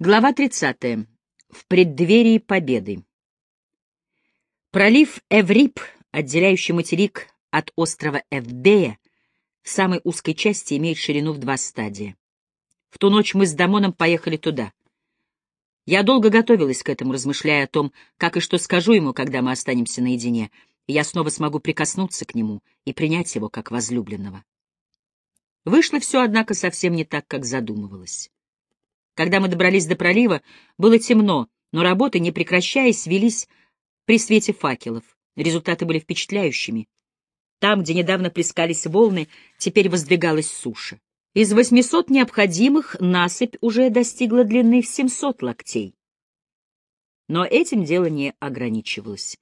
Глава 30. В преддверии победы. Пролив Эврип, отделяющий материк от острова Эвбея, в самой узкой части имеет ширину в два стадия. В ту ночь мы с Дамоном поехали туда. Я долго готовилась к этому, размышляя о том, как и что скажу ему, когда мы останемся наедине, и я снова смогу прикоснуться к нему и принять его как возлюбленного. Вышло все, однако, совсем не так, как задумывалось. Когда мы добрались до пролива, было темно, но работы, не прекращаясь, велись при свете факелов. Результаты были впечатляющими. Там, где недавно плескались волны, теперь воздвигалась суша. Из 800 необходимых насыпь уже достигла длины в 700 локтей. Но этим дело не ограничивалось.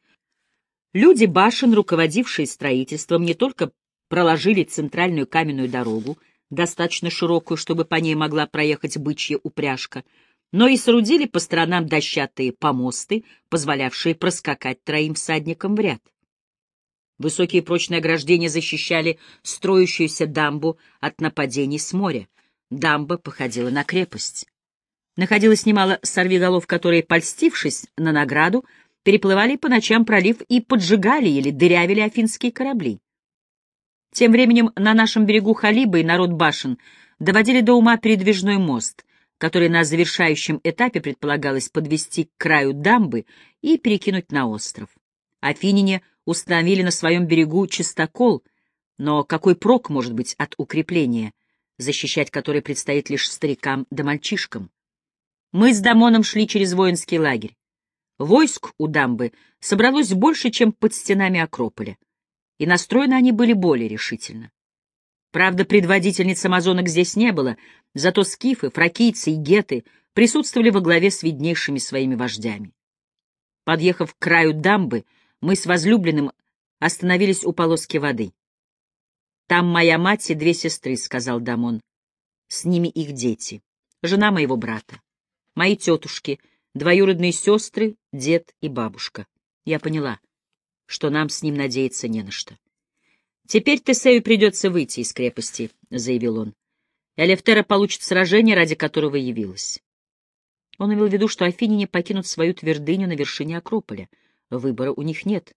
Люди башен, руководившие строительством, не только проложили центральную каменную дорогу, достаточно широкую, чтобы по ней могла проехать бычья упряжка, но и соорудили по сторонам дощатые помосты, позволявшие проскакать троим всадникам в ряд. Высокие прочные ограждения защищали строящуюся дамбу от нападений с моря. Дамба походила на крепость. Находилось немало сорвиголов, которые, польстившись на награду, переплывали по ночам пролив и поджигали или дырявили афинские корабли. Тем временем на нашем берегу Халиба и народ башен доводили до ума передвижной мост, который на завершающем этапе предполагалось подвести к краю дамбы и перекинуть на остров. Афиняне установили на своем берегу чистокол, но какой прок может быть от укрепления, защищать который предстоит лишь старикам да мальчишкам? Мы с Дамоном шли через воинский лагерь. Войск у дамбы собралось больше, чем под стенами Акрополя и настроены они были более решительно. Правда, предводительниц амазонок здесь не было, зато скифы, фракийцы и геты присутствовали во главе с виднейшими своими вождями. Подъехав к краю дамбы, мы с возлюбленным остановились у полоски воды. «Там моя мать и две сестры», — сказал Дамон. «С ними их дети, жена моего брата, мои тетушки, двоюродные сестры, дед и бабушка». Я поняла — что нам с ним надеяться не на что. «Теперь Тесею придется выйти из крепости», — заявил он. «Элефтера получит сражение, ради которого явилась». Он имел в виду, что афиняне покинут свою твердыню на вершине Акрополя. Выбора у них нет.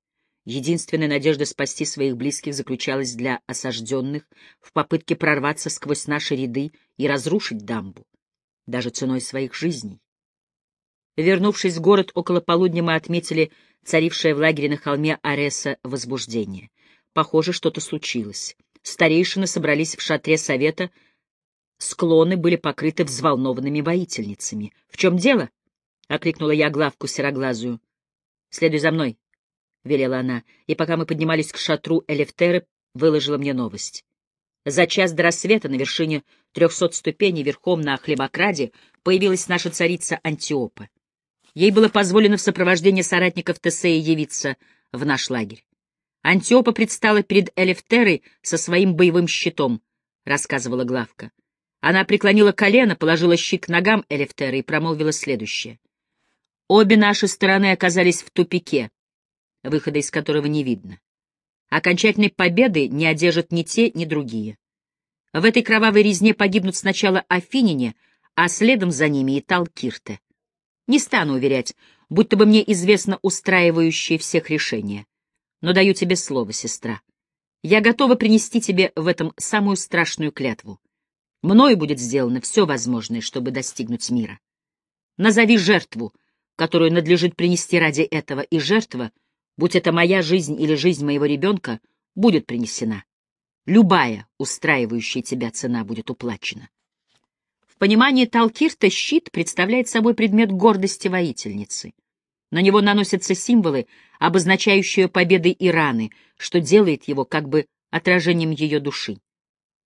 Единственная надежда спасти своих близких заключалась для осажденных в попытке прорваться сквозь наши ряды и разрушить дамбу, даже ценой своих жизней. Вернувшись в город около полудня, мы отметили царившее в лагере на холме Ареса возбуждение. Похоже, что-то случилось. Старейшины собрались в шатре совета, склоны были покрыты взволнованными воительницами. — В чем дело? — окликнула я главку сероглазую. — Следуй за мной, — велела она, и пока мы поднимались к шатру Элефтеры, выложила мне новость. За час до рассвета на вершине трехсот ступеней верхом на хлебокраде появилась наша царица Антиопа. Ей было позволено в сопровождении соратников Тесея явиться в наш лагерь. Антиопа предстала перед Элефтерой со своим боевым щитом, — рассказывала Главка. Она преклонила колено, положила щит к ногам Элефтеры и промолвила следующее. Обе наши стороны оказались в тупике, выхода из которого не видно. Окончательной победы не одержат ни те, ни другие. В этой кровавой резне погибнут сначала афиняне, а следом за ними и Талкирте. Не стану уверять, будто бы мне известно устраивающее всех решение. Но даю тебе слово, сестра. Я готова принести тебе в этом самую страшную клятву. Мною будет сделано все возможное, чтобы достигнуть мира. Назови жертву, которую надлежит принести ради этого, и жертва, будь это моя жизнь или жизнь моего ребенка, будет принесена. Любая устраивающая тебя цена будет уплачена. В понимании Талкирта щит представляет собой предмет гордости воительницы. На него наносятся символы, обозначающие победы и раны, что делает его как бы отражением ее души.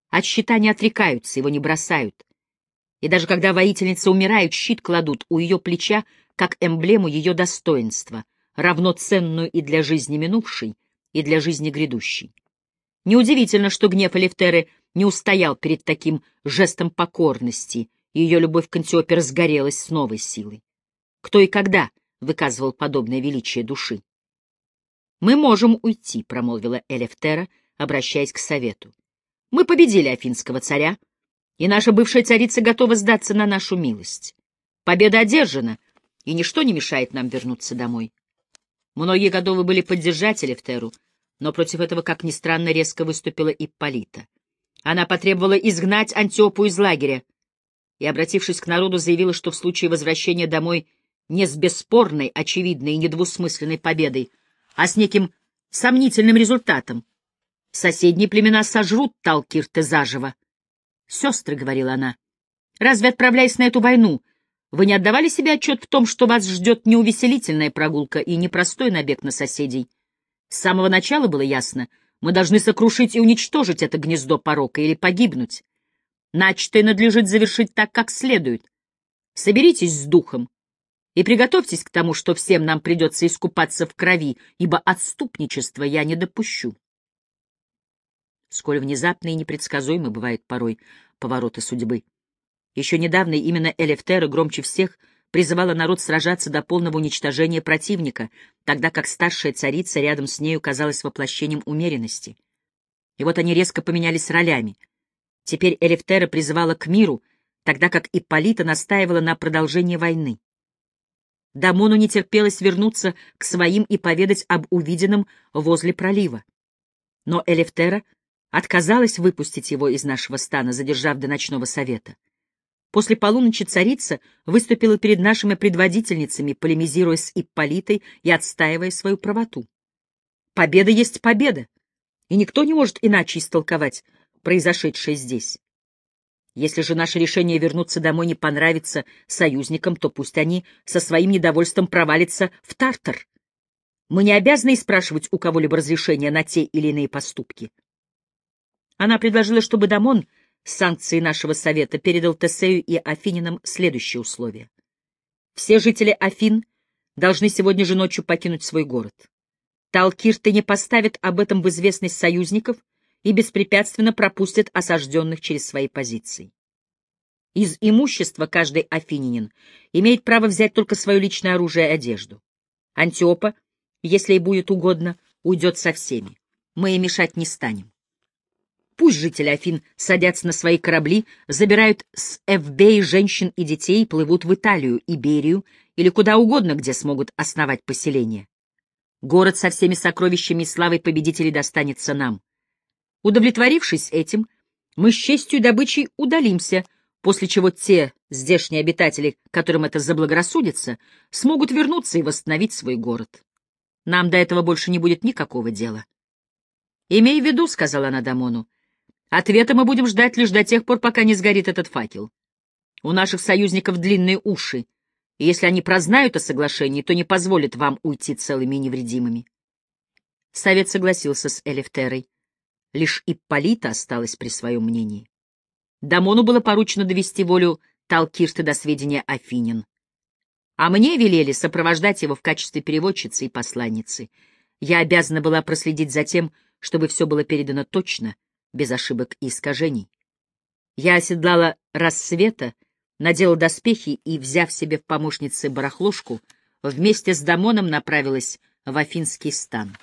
От щита не отрекаются, его не бросают. И даже когда воительница умирает, щит кладут у ее плеча как эмблему ее достоинства, равноценную и для жизни минувшей, и для жизни грядущей. Неудивительно, что гнев Элефтеры не устоял перед таким жестом покорности, и ее любовь к Антиопе разгорелась с новой силой. Кто и когда выказывал подобное величие души? «Мы можем уйти», — промолвила Элефтера, обращаясь к совету. «Мы победили афинского царя, и наша бывшая царица готова сдаться на нашу милость. Победа одержана, и ничто не мешает нам вернуться домой. Многие готовы были поддержать Элефтеру, но против этого, как ни странно, резко выступила Ипполита. Она потребовала изгнать Антиопу из лагеря и, обратившись к народу, заявила, что в случае возвращения домой не с бесспорной, очевидной и недвусмысленной победой, а с неким сомнительным результатом, соседние племена сожрут Талкирте заживо. «Сестры», — говорила она, — «разве, отправляясь на эту войну, вы не отдавали себе отчет в том, что вас ждет неувеселительная прогулка и непростой набег на соседей? С самого начала было ясно, мы должны сокрушить и уничтожить это гнездо порока или погибнуть. Начатое надлежит завершить так, как следует. Соберитесь с духом и приготовьтесь к тому, что всем нам придется искупаться в крови, ибо отступничество я не допущу. Сколь внезапно и непредсказуемы бывают порой повороты судьбы. Еще недавно именно Элефтера громче всех призывала народ сражаться до полного уничтожения противника, тогда как старшая царица рядом с нею казалась воплощением умеренности. И вот они резко поменялись ролями. Теперь Элефтера призывала к миру, тогда как Ипполита настаивала на продолжении войны. Дамону не терпелось вернуться к своим и поведать об увиденном возле пролива. Но Элефтера отказалась выпустить его из нашего стана, задержав до ночного совета. После полуночи царица выступила перед нашими предводительницами, полемизируя с Ипполитой и отстаивая свою правоту. Победа есть победа, и никто не может иначе истолковать произошедшее здесь. Если же наше решение вернуться домой не понравится союзникам, то пусть они со своим недовольством провалятся в Тартар. Мы не обязаны спрашивать у кого-либо разрешения на те или иные поступки. Она предложила, чтобы Дамон с санкцией нашего совета передал Тесею и Афининам следующие условия. Все жители Афин должны сегодня же ночью покинуть свой город. Талкирты не поставят об этом в известность союзников и беспрепятственно пропустят осажденных через свои позиции. Из имущества каждый афининин имеет право взять только свое личное оружие и одежду. Антиопа, если ей будет угодно, уйдет со всеми. Мы ей мешать не станем. Пусть жители Афин садятся на свои корабли, забирают с Эвбей женщин и детей и плывут в Италию, Иберию или куда угодно, где смогут основать поселение. Город со всеми сокровищами и славой победителей достанется нам. Удовлетворившись этим, мы с честью и добычей удалимся, после чего те здешние обитатели, которым это заблагорассудится, смогут вернуться и восстановить свой город. Нам до этого больше не будет никакого дела. «Имей в виду», — сказала она Дамону, — Ответа мы будем ждать лишь до тех пор, пока не сгорит этот факел. У наших союзников длинные уши, и если они прознают о соглашении, то не позволят вам уйти целыми и невредимыми. Совет согласился с Элефтерой. Лишь Ипполита осталась при своем мнении. Дамону было поручено довести волю Талкирта до сведения Афинин. А мне велели сопровождать его в качестве переводчицы и посланницы. Я обязана была проследить за тем, чтобы все было передано точно — без ошибок и искажений. Я оседлала рассвета, надела доспехи и, взяв себе в помощницы барахлушку, вместе с Дамоном направилась в Афинский стан.